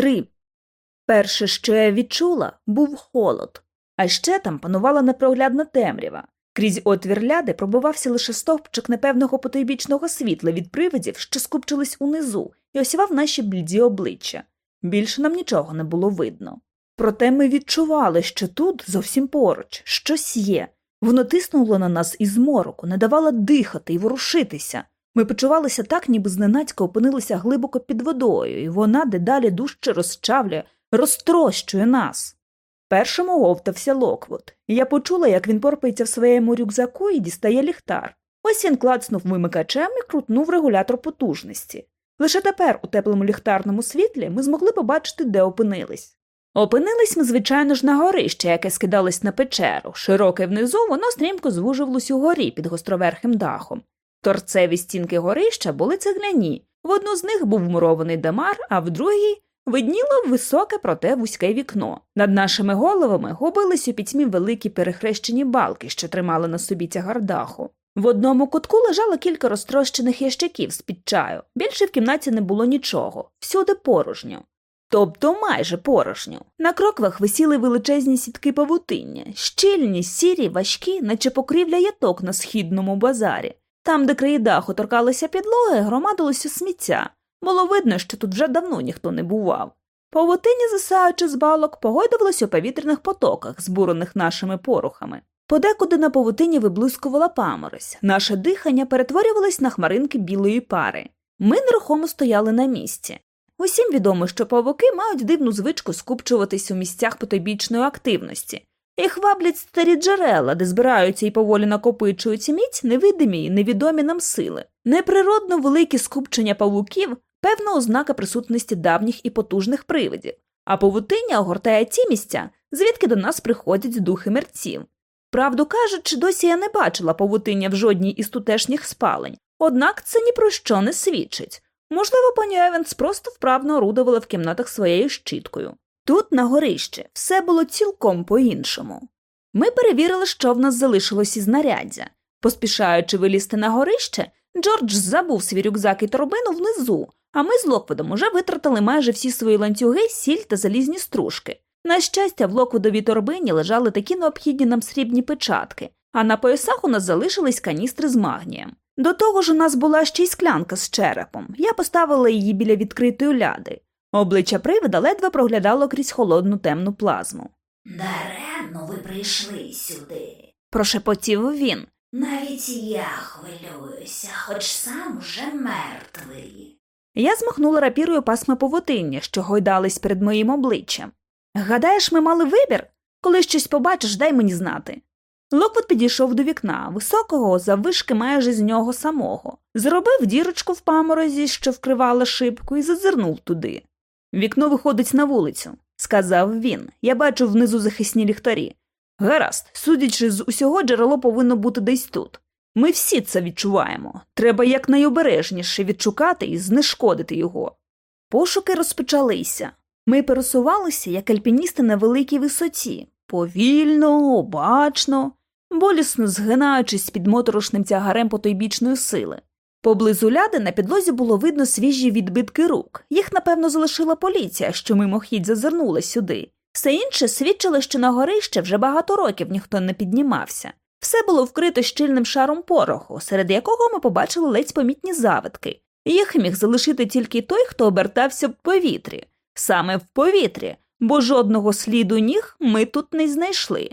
Три. Перше, що я відчула, був холод, а ще там панувала непроглядна темрява. Крізь отвір ляди пробивався лише стовпчик непевного потойбічного світла від привидів, що скупчились унизу, і осівав наші бліді обличчя. Більше нам нічого не було видно. Проте ми відчували, що тут, зовсім поруч, щось є. Воно тиснуло на нас із мороку, не давало дихати і ворушитися. Ми почувалися так, ніби зненацька опинилися глибоко під водою, і вона дедалі дужче розчавлює, розтрощує нас. Першим оговтався Локвуд, і я почула, як він порпається в своєму рюкзаку і дістає ліхтар. Ось він клацнув вимикачем і крутнув регулятор потужності. Лише тепер, у теплому ліхтарному світлі, ми змогли побачити, де опинились. Опинились ми, звичайно ж, на горище, яке скидалось на печеру. Широке внизу, воно стрімко звужувалось у горі під гостроверхим дахом. Торцеві стінки горища були цегляні. В одну з них був вмурований дамар, а в другій видніло високе, проте вузьке вікно. Над нашими головами губились у пітьмі великі перехрещені балки, що тримали на собі тягар даху. В одному кутку лежало кілька розтрощених ящиків з під чаю. Більше в кімнаті не було нічого, всюди порожньо. Тобто майже порожньо. На кроквах висіли величезні сітки павутиння, щільні, сірі, важкі, наче покрівля яток на східному базарі. Там, де краї даху торкалися підлоги, громадилося сміття. Було видно, що тут вже давно ніхто не бував. Павутиння, засаючи з балок, погойдувалось у повітряних потоках, збурених нашими порухами. Подекуди на павутині виблискувала паморозь, наше дихання перетворювалось на хмаринки білої пари. Ми нерухомо стояли на місці. Усім відомо, що павуки мають дивну звичку скупчуватись у місцях потойбічної активності. Їх ваблять старі джерела, де збираються і поволі накопичуються міць невидимі й невідомі нам сили. Неприродно великі скупчення павуків певна ознака присутності давніх і потужних привидів, а павутиння огортає ті місця, звідки до нас приходять духи мерців. Правду кажучи, досі я не бачила павутиння в жодній із тутешніх спалень, однак це ні про що не свідчить. Можливо, пані Евенс просто вправно орудувала в кімнатах своєю щіткою. Тут, на горищі, все було цілком по-іншому. Ми перевірили, що в нас залишилось із знаряддя. Поспішаючи вилізти на горище, Джордж забув свій рюкзак і торбину внизу, а ми з Локводом уже витратили майже всі свої ланцюги, сіль та залізні стружки. На щастя, в Локводовій торбині лежали такі необхідні нам срібні печатки, а на поясах у нас залишились каністри з магнієм. До того ж у нас була ще й склянка з черепом. Я поставила її біля відкритої ляди. Обличчя привида ледве проглядало крізь холодну темну плазму. Даремно ви прийшли сюди. Прошепотів він. Навіть я хвилююся, хоч сам уже мертвий. Я змахнула рапірою пасми повутиння, що гойдались перед моїм обличчям. Гадаєш, ми мали вибір? Коли щось побачиш, дай мені знати. Локвуд підійшов до вікна, високого, заввишки майже з нього самого, зробив дірочку в паморозі, що вкривала шибку, і зазирнув туди. Вікно виходить на вулицю, сказав він. Я бачу внизу захисні ліхтарі. Гаразд, судячи з усього, джерело повинно бути десь тут. Ми всі це відчуваємо. Треба якнайобережніше відшукати і знешкодити його. Пошуки розпочалися. Ми пересувалися, як альпіністи на великій висоті, повільно, обачно, болісно згинаючись під моторошним тягарем потойбічної сили. Поблизу ляди на підлозі було видно свіжі відбитки рук. Їх, напевно, залишила поліція, що мимохідь зазирнула сюди. Все інше свідчило, що на горище вже багато років ніхто не піднімався. Все було вкрито щільним шаром пороху, серед якого ми побачили ледь помітні завитки. Їх міг залишити тільки той, хто обертався в повітрі, саме в повітрі, бо жодного сліду ніг ми тут не знайшли.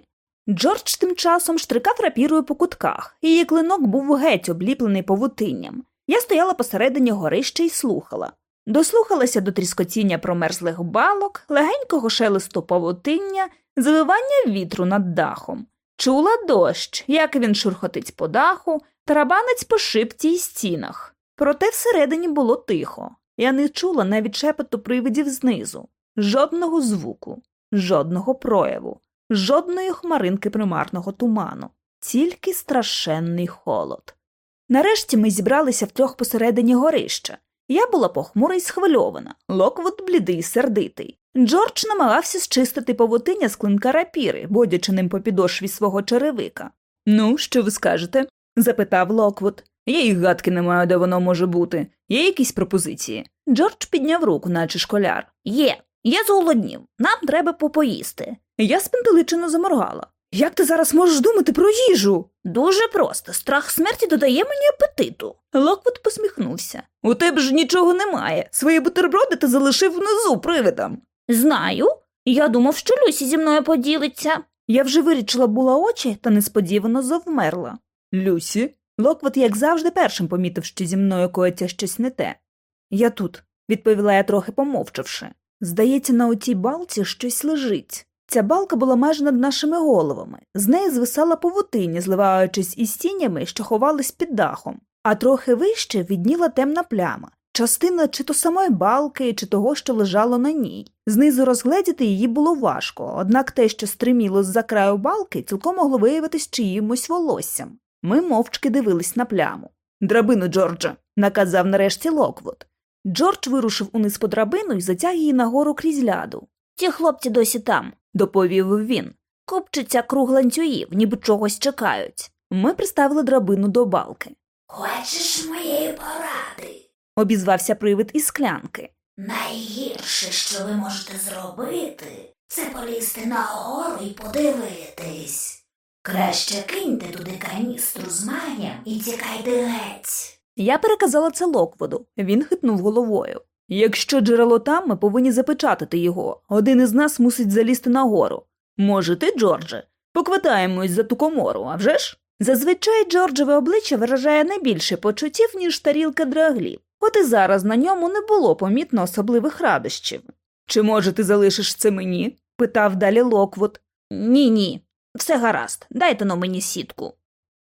Джордж тим часом штрикав рапірою по кутках, її клинок був геть обліплений павутинням. Я стояла посередині горища і слухала. Дослухалася до тріскотіння промерзлих балок, легенького шелесту павутиння, завивання вітру над дахом. Чула дощ, як він шурхотить по даху, тарабанець по шипці й стінах. Проте всередині було тихо. Я не чула навіть шепоту привидів знизу, жодного звуку, жодного прояву, жодної хмаринки примарного туману, тільки страшенний холод. Нарешті ми зібралися втрьох посередині горища. Я була похмура й схвильована, Локвуд блідий, сердитий. Джордж намагався зчистити павутиння з клинка рапіри, водячи ним по підошві свого черевика. Ну, що ви скажете? запитав Локвуд. Я й гадки не маю, де воно може бути. Є якісь пропозиції? Джордж підняв руку, наче школяр. Є. Я зголоднів, нам треба попоїсти. Я спантеличено заморгала. Як ти зараз можеш думати про їжу? Дуже просто. Страх смерті додає мені апетиту. Локвуд посміхнувся. У тебе ж нічого немає. Свої бутерброди ти залишив внизу привидам. Знаю. Я думав, що Люсі зі мною поділиться. Я вже вирячила була очі та несподівано завмерла. Люсі? Локвуд, як завжди, першим помітив, що зі мною коїться щось не те. Я тут, відповіла я трохи помовчавши. Здається, на отій балці щось лежить. Ця балка була майже над нашими головами, з неї звисала павутиня, зливаючись із тінями, що ховались під дахом, а трохи вище видніла темна пляма, частина чи то самої балки, чи того, що лежало на ній. Знизу розгледіти її було важко, однак те, що стриміло з за краю балки, цілком могло виявитись чиїмось волоссям. Ми мовчки дивились на пляму. Драбину, Джордже, наказав нарешті Локвуд. Джордж вирушив униз по драбину і затяг її нагору крізь ляду. Ті хлопці досі там, доповів він. Купчаться круг ланцюгів, ніби чогось чекають. Ми приставили драбину до балки. Хочеш моєї поради? Обізвався привид із склянки. Найгірше, що ви можете зробити, це полізти нагору і подивитись. Краще киньте туди каністру з магнієм і тікайте геть. Я переказала це Локвуду. Він хитнув головою. Якщо джерело там, ми повинні запечатати його. Один із нас мусить залізти нагору. Може, ти, Джордже, поквитаємось за ту комору, а вже ж? Зазвичай Джорджеве обличчя виражає не більше почуттів, ніж тарілка драглів. От і зараз на ньому не було помітно особливих радощів. Чи може ти залишиш це мені? питав далі Локвуд. Ні, ні, все гаразд, дайте но мені сітку.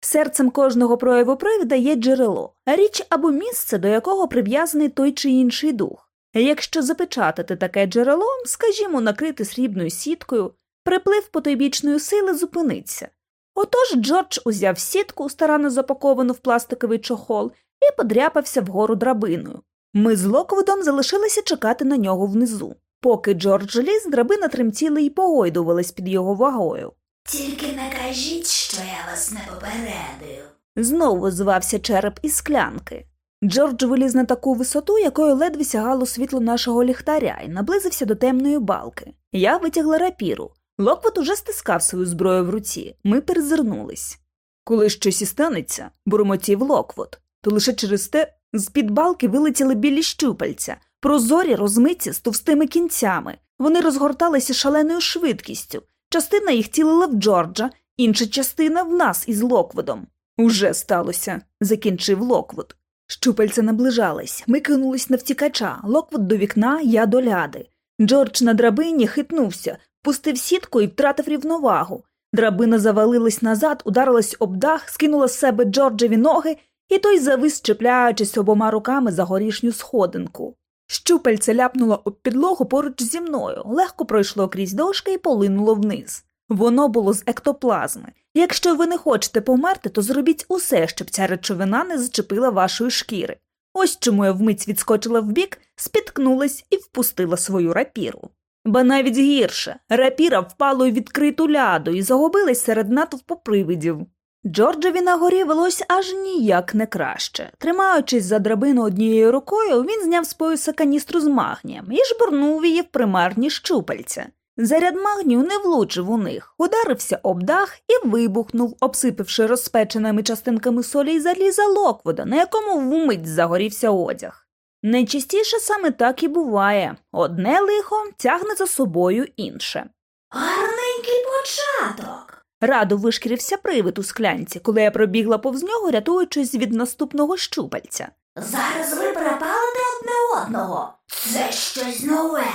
Серцем кожного прояву привида є джерело, річ або місце, до якого прив'язаний той чи інший дух. Якщо запечатати таке джерело, скажімо, накрити срібною сіткою, приплив потойбічної сили зупиниться. Отож Джордж узяв сітку, старанно запаковану в пластиковий чохол, і подряпався вгору драбиною. Ми з Локвудом залишилися чекати на нього внизу. Поки Джордж ліз, драбина тремтіла і погойдувалась під його вагою. Тільки не кажіть, що я вас не попередив. Знову звався череп із склянки. Джордж виліз на таку висоту, якою ледве сягало світло нашого ліхтаря, і наблизився до темної балки. Я витягла рапіру. Локвот уже стискав свою зброю в руці. Ми перезирнулись. Коли щось і станеться, бурмотів Локвот, то лише через те з під балки вилетіли білі щупальця, прозорі розмиті з товстими кінцями. Вони розгорталися шаленою швидкістю. Частина їх цілила в Джорджа, інша частина в нас із Локводом. Уже сталося, закінчив Локвуд. Щупальця наближались. Ми кинулись навтікача. Локвуд до вікна, я до ляди. Джордж на драбині хитнувся, пустив сітку і втратив рівновагу. Драбина завалилась назад, ударилась об дах, скинула з себе Джорджеві ноги, і той завис, чіпляючись обома руками за горішню сходинку. Щупальце ляпнуло об підлогу поруч зі мною, легко пройшло крізь дошки і полинуло вниз. Воно було з ектоплазми. Якщо ви не хочете померти, то зробіть усе, щоб ця речовина не зачепила вашої шкіри. Ось чому я вмить відскочила вбік, спіткнулась і впустила свою рапіру. Ба навіть гірше рапіра впала у відкриту ляду і загубилась серед натовпу привидів. Джорджеві на горі велось аж ніяк не краще. Тримаючись за драбину однією рукою, він зняв з пояса каністру з магнієм і жбурнув її в примарні щупальця. Заряд магнію не влучив у них, ударився об дах і вибухнув, обсипавши розпеченими частинками солі й заліза локвода, на якому вмить загорівся одяг. Найчастіше саме так і буває одне лихо тягне за собою інше. Гарненький початок. Радо вишкірився привид у склянці, коли я пробігла повз нього, рятуючись від наступного щупальця. Зараз ви перепалите одне одного. Це щось нове.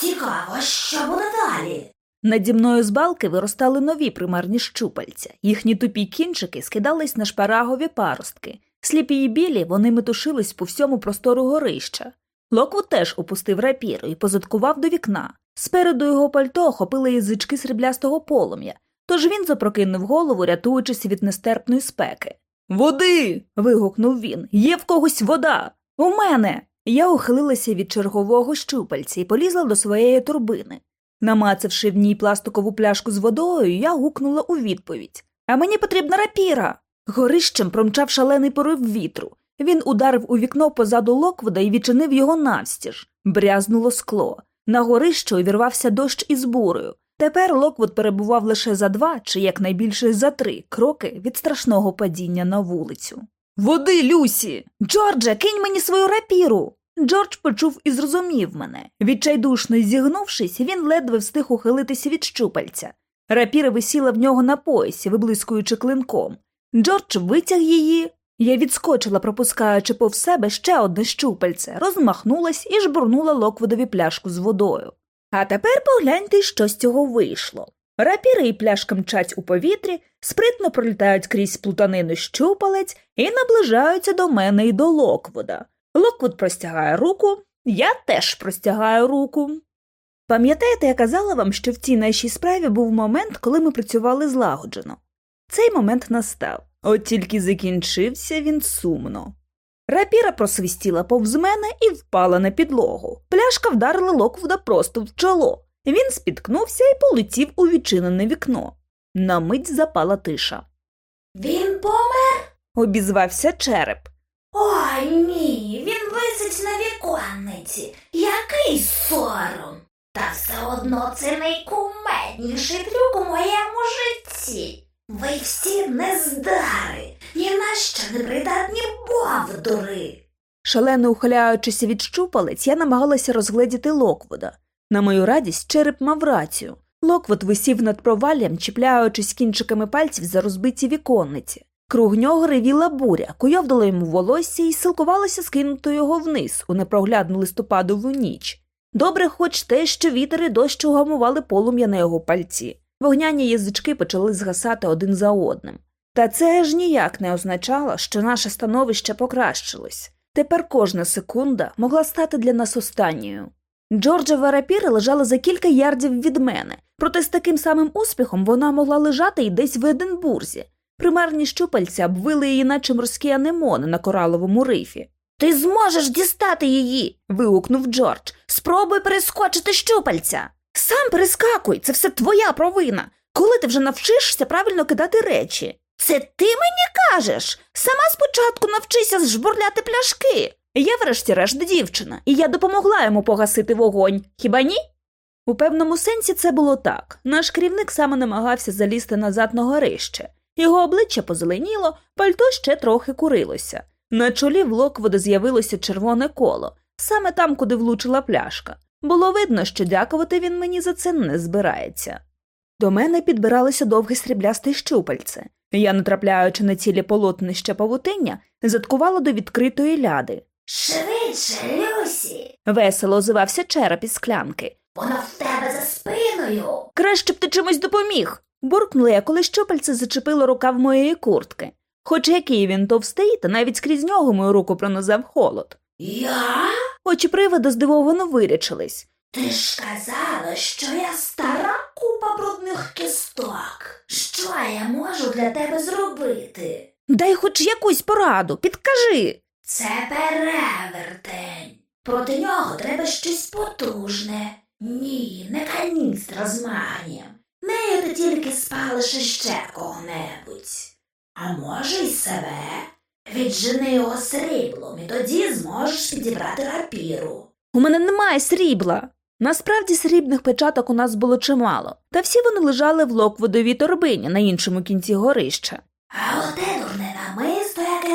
Цікаво, що буде далі. Наді мною з балки виростали нові примарні щупальця. Їхні тупі кінчики скидались на шпарагові паростки. Сліпі й білі вони метушились по всьому простору горища. Локвуд теж опустив рапіру і позадкував до вікна. Спереду його пальто охопили язички сріблястого полум'я, тож він запрокинув голову, рятуючись від нестерпної спеки. Води. вигукнув він. Є в когось вода. У мене. Я ухилилася від чергового щупальця і полізла до своєї торбини. Намацавши в ній пластикову пляшку з водою, я гукнула у відповідь А мені потрібна рапіра. Горищем промчав шалений порив вітру. Він ударив у вікно позаду Локвуда і відчинив його навстіж. Брязнуло скло. На горище увірвався дощ із бурею. Тепер Локвуд перебував лише за два чи якнайбільше за три кроки від страшного падіння на вулицю. Води, Люсі! Джордже, кинь мені свою рапіру. Джордж почув і зрозумів мене. Відчайдушно зігнувшись, він ледве встиг ухилитися від щупальця. Рапіра висіла в нього на поясі, виблискуючи клинком. Джордж витяг її. Я відскочила, пропускаючи повз себе ще одне щупальце, розмахнулась і жбурнула Локвудові пляшку з водою. А тепер погляньте, що з цього вийшло. Рапіра і пляшка мчать у повітрі, спритно пролітають крізь плутанину щупалець і наближаються до мене і до Локвуда. Локвуд простягає руку, я теж простягаю руку. Пам'ятаєте, я казала вам, що в цій нашій справі був момент, коли ми працювали злагоджено. Цей момент настав, от тільки закінчився він сумно. Рапіра просвистіла повз мене і впала на підлогу. Пляшка вдарила Локвуда просто в чоло. Він спіткнувся і полетів у відчинене вікно. На мить запала тиша. Він помер? Обізвався череп. Ой ні, він висить на віконниці. Який сором. Та все одно це найкумедніший трюк у моєму житті. Ви всі нездари, ні на що не придатні бовдури. Шалено ухиляючися від щупалець, я намагалася розгледіти Локвуда. На мою радість, череп мав рацію. Локвуд висів над проваллям, чіпляючись кінчиками пальців за розбиті віконниці. Круг нього ревіла буря, куйовдала йому волосся і силкувалася скинути його вниз у непроглядну листопадову ніч. Добре, хоч те, що вітер і дощ угамували полум'я на його пальті. Вогняні язички почали згасати один за одним. Та це ж ніяк не означало, що наше становище покращилось. Тепер кожна секунда могла стати для нас останньою. Джорджева рапіра лежала за кілька ярдів від мене, проте з таким самим успіхом вона могла лежати і десь в Единбурзі. Примарні щупальця обвили її, наче морські анемони на кораловому рифі. Ти зможеш дістати її. вигукнув Джордж. Спробуй перескочити щупальця. Сам перескакуй, це все твоя провина. Коли ти вже навчишся правильно кидати речі? Це ти мені кажеш? Сама спочатку навчися зжбурляти пляшки. Я, врешті-решт, дівчина, і я допомогла йому погасити вогонь, хіба ні? У певному сенсі це було так. Наш керівник саме намагався залізти назад на горище. Його обличчя позеленіло, пальто ще трохи курилося. На чолі в Локвода з'явилося червоне коло, саме там, куди влучила пляшка. Було видно, що дякувати він мені за це не збирається. До мене підбиралося довге сріблясте щупальце. Я, натрапляючи на цілі полотнища павутиння, заткувала до відкритої ляди. Швидше, Люсі. Весело озивався череп із склянки. Воно в тебе за спиною. Краще б ти чимось допоміг. буркнула я, коли щупальце зачепило рукав моєї куртки. Хоч який він товстий, та навіть скрізь нього мою руку пронизав холод. Я? Очі привода здивовано вирячились. Ти ж казала, що я стара купа брудних кісток. Що я можу для тебе зробити? Дай хоч якусь пораду, підкажи. Це перевертень. Проти нього треба щось потужне. Ні, не каністра з магнієм. Нею ти тільки спалиш іще кого-небудь. А може, й себе. Віджени його сріблом, і тоді зможеш підібрати рапіру. У мене немає срібла. Насправді срібних печаток у нас було чимало, та всі вони лежали в локводовій торбині на іншому кінці горища. А дурне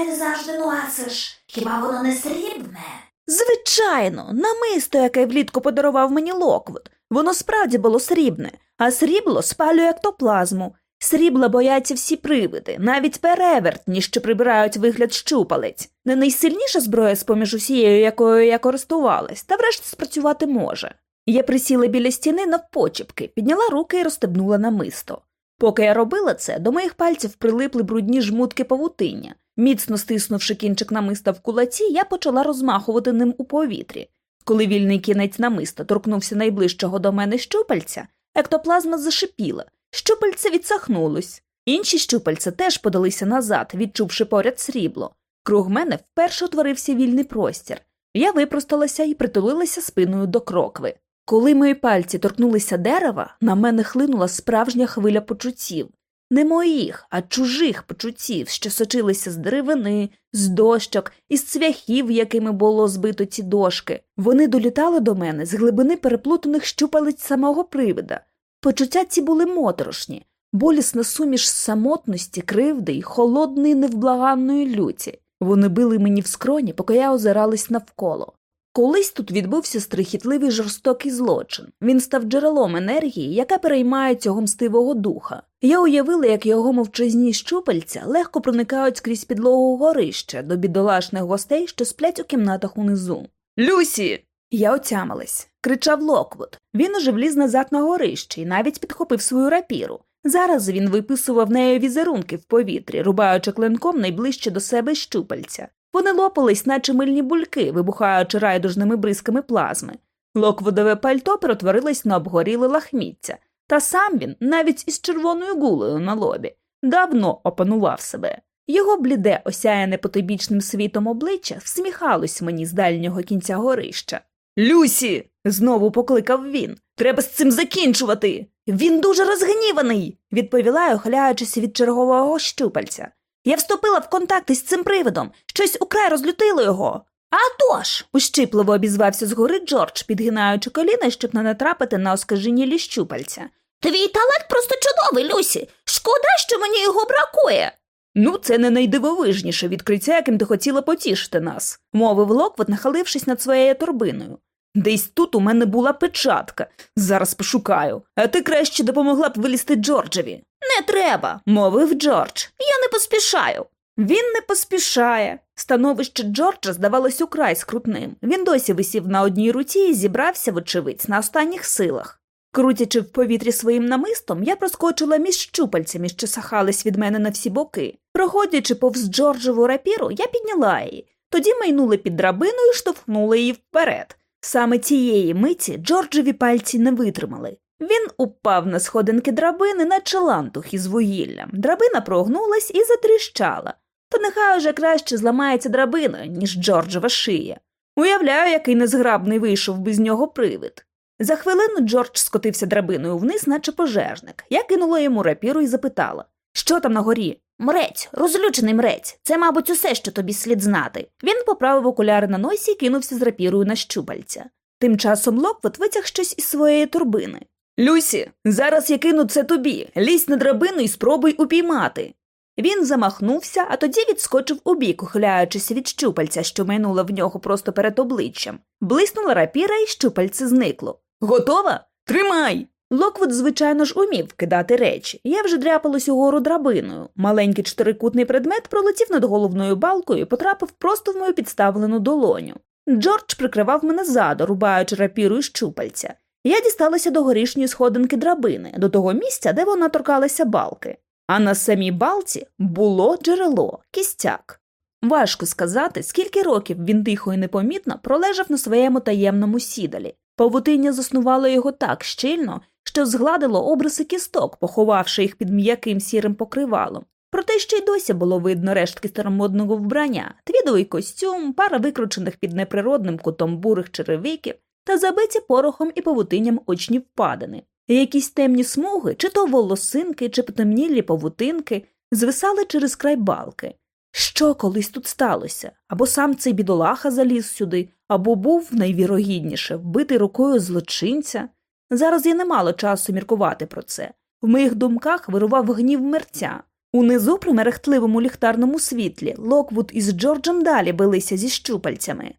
ти завжди носиш. Хіба воно не срібне? Звичайно, намисто, яке влітку подарував мені Локвуд. Воно справді було срібне, а срібло спалює ектоплазму. Срібла бояться всі привиди, навіть перевертні, що прибирають вигляд щупалець. Не найсильніша зброя з поміж усією, якою я користувалась, та врешті спрацювати може. Я присіла біля стіни навпочіпки, підняла руки і розстебнула намисто. Поки я робила це, до моїх пальців прилипли брудні жмутки павутиння. Міцно стиснувши кінчик намиста в кулаці, я почала розмахувати ним у повітрі. Коли вільний кінець намиста торкнувся найближчого до мене щупальця, ектоплазма зашипіла, щупальце відсахнулось. Інші щупальця теж подалися назад, відчувши поряд срібло. Круг мене вперше утворився вільний простір. Я випросталася і притулилася спиною до крокви. Коли мої пальці торкнулися дерева, на мене хлинула справжня хвиля почуттів. Не моїх, а чужих почуттів, що сочилися з деревини, з дощок, із цвяхів, якими було збито ці дошки. Вони долітали до мене з глибини переплутаних щупалець самого привида. Почуття ці були моторошні, болісна суміш самотності, кривди й холодної невблаганної люті. Вони били мені в скроні, поки я озиралась навколо. Колись тут відбувся страхітливий жорстокий злочин. Він став джерелом енергії, яка переймає цього мстивого духа. Я уявила, як його мовчазні щупальця легко проникають крізь підлогу горища до бідолашних гостей, що сплять у кімнатах унизу. Люсі. Я отямилась. Кричав Локвуд. Він уже вліз назад на горище і навіть підхопив свою рапіру. Зараз він виписував нею візерунки в повітрі, рубаючи клинком найближче до себе щупальця. Вони лопались, наче мильні бульки, вибухаючи райдужними бризками плазми. Локвудове пальто перетворилось на обгоріле лахміття, та сам він, навіть із червоною гулею на лобі, давно опанував себе. Його бліде, осяяне потойбічним світом обличчя, всміхалось мені з дальнього кінця горища. Люсі. знову покликав він. Треба з цим закінчувати. Він дуже розгніваний, відповіла, охиляючись від чергового щупальця. Я вступила в контакти з цим привидом, щось украй розлютило його. «А тож!» – ущипливо обізвався згори Джордж, підгинаючи коліна, щоб не натрапити на оскаженілі щупальця. Твій талант просто чудовий, Люсі. Шкода, що мені його бракує. Ну, це не найдивовижніше відкриття, яким ти хотіла потішити нас, мовив Локвот, нахилившись над своєю торбиною. Десь тут у мене була печатка. Зараз пошукаю, а ти краще допомогла б вилізти Джорджеві. Не треба, мовив Джордж. Я не поспішаю. Він не поспішає. Становище Джорджа здавалось украй скрутним. Він досі висів на одній руці і зібрався, вочевидь, на останніх силах. Крутячи в повітрі своїм намистом, я проскочила між щупальцями, що сахались від мене на всі боки. Проходячи повз Джорджеву рапіру, я підняла її. Тоді майнули під драбину і штовхнули її вперед. Саме цієї миті Джорджеві пальці не витримали. Він упав на сходинки драбини, наче лантух із вугіллям. Драбина прогнулась і затріщала. То нехай уже краще зламається драбина, ніж Джорджева шия. Уявляю, який незграбний вийшов без нього привид. За хвилину Джордж скотився драбиною вниз, наче пожежник. Я кинула йому рапіру і запитала Що там на горі? Мрець, розлючений мрець. Це, мабуть, усе, що тобі слід знати. Він поправив окуляри на носі і кинувся з рапірою на щупальця. Тим часом Локвот витяг щось із своєї турбини. Люсі, зараз я кину це тобі. Лізь на драбину і спробуй упіймати. Він замахнувся, а тоді відскочив убік, ухиляючись від щупальця, що майнуло в нього просто перед обличчям. Блиснула рапіра, і щупальце зникло. Готова? Тримай! Локвуд, звичайно ж, умів кидати речі. Я вже дряпалась угору драбиною. Маленький чотирикутний предмет пролетів над головною балкою і потрапив просто в мою підставлену долоню. Джордж прикривав мене ззаду, рубаючи рапіру і щупальця. Я дісталася до горішньої сходинки драбини, до того місця, де вона торкалася балки. А на самій балці було джерело, кістяк. Важко сказати, скільки років він тихо і непомітно пролежав на своєму таємному сідалі. Павутиння заснувало його так щільно, що згладило обриси кісток, поховавши їх під м'яким сірим покривалом. Проте ще й досі було видно рештки старомодного вбрання, твідовий костюм, пара викручених під неприродним кутом бурих черевиків та забиті порохом і павутинням очні впадини. Якісь темні смуги, чи то волосинки, чи потемнілі павутинки, звисали через край балки. Що колись тут сталося? Або сам цей бідолаха заліз сюди, або був найвірогідніше вбитий рукою злочинця. Зараз я не мала часу міркувати про це. В моїх думках вирував гнів мерця. Унизу при мерехтливому ліхтарному світлі Локвуд із Джорджем далі билися зі щупальцями.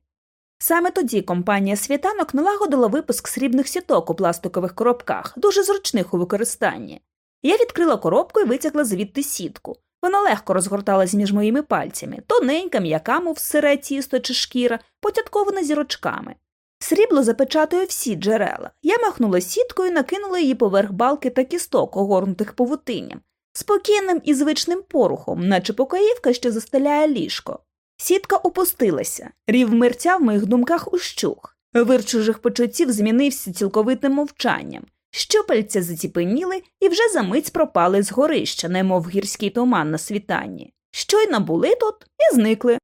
Саме тоді компанія Світанок налагодила випуск срібних сіток у пластикових коробках, дуже зручних у використанні. Я відкрила коробку і витягла звідти сітку. Вона легко розгорталась між моїми пальцями, тоненька, м'яка, мов сире тісто чи шкіра, потяткована зірочками. Срібло запечатує всі джерела. Я махнула сіткою накинула її поверх балки та кісток, огорнутих павутинням, спокійним і звичним порухом, наче покоївка, що застеляє ліжко. Сітка опустилася, рів мерця в моїх думках ущух. Вир чужих почуттів змінився цілковитим мовчанням. Щупальця заціпеніли і вже за мить пропали з горища, немов гірський туман на світанні. Щойно були тут і зникли.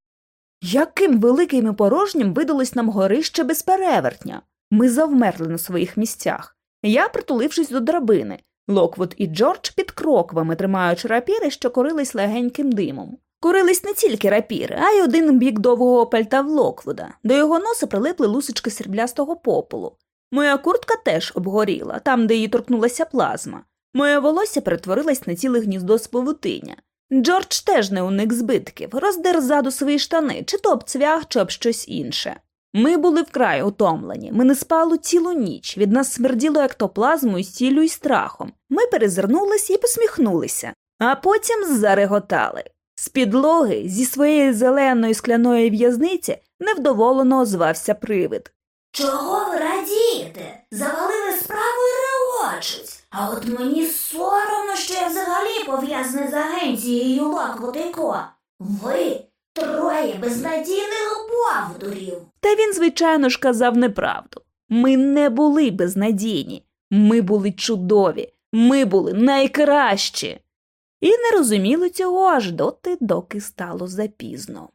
Яким великим і порожнім видалось нам горище без перевертня. Ми завмерли на своїх місцях. Я, притулившись до драбини, Локвуд і Джордж під кроквами, тримаючи рапіри, що курились легеньким димом. Курились не тільки рапіри, а й один бік довгого пальта в Локвуда. До його носа прилипли лусочки сріблястого попелу. Моя куртка теж обгоріла, там, де її торкнулася плазма. Моє волосся перетворилось на ціле гніздо з павутиння. Джордж теж не уник збитків, роздер ззаду свої штани, чи то об цвях, чи об щось інше. Ми були вкрай утомлені, ми не спали цілу ніч, від нас смерділо ектоплазмою, сіллю і страхом. Ми перезирнулися і посміхнулися, а потім зареготали. З підлоги, зі своєї зеленої скляної в'язниці, невдоволено озвався привид. Чого ви радієте? Завалили справу і регочуть. А от мені соромно, що я взагалі пов'язаний з агенцією Локвуд і Ко. Ви троє безнадійних йолопів. Та він, звичайно ж, казав неправду. Ми не були безнадійні, ми були чудові, ми були найкращі. І не розуміли цього аж доти, доки стало запізно.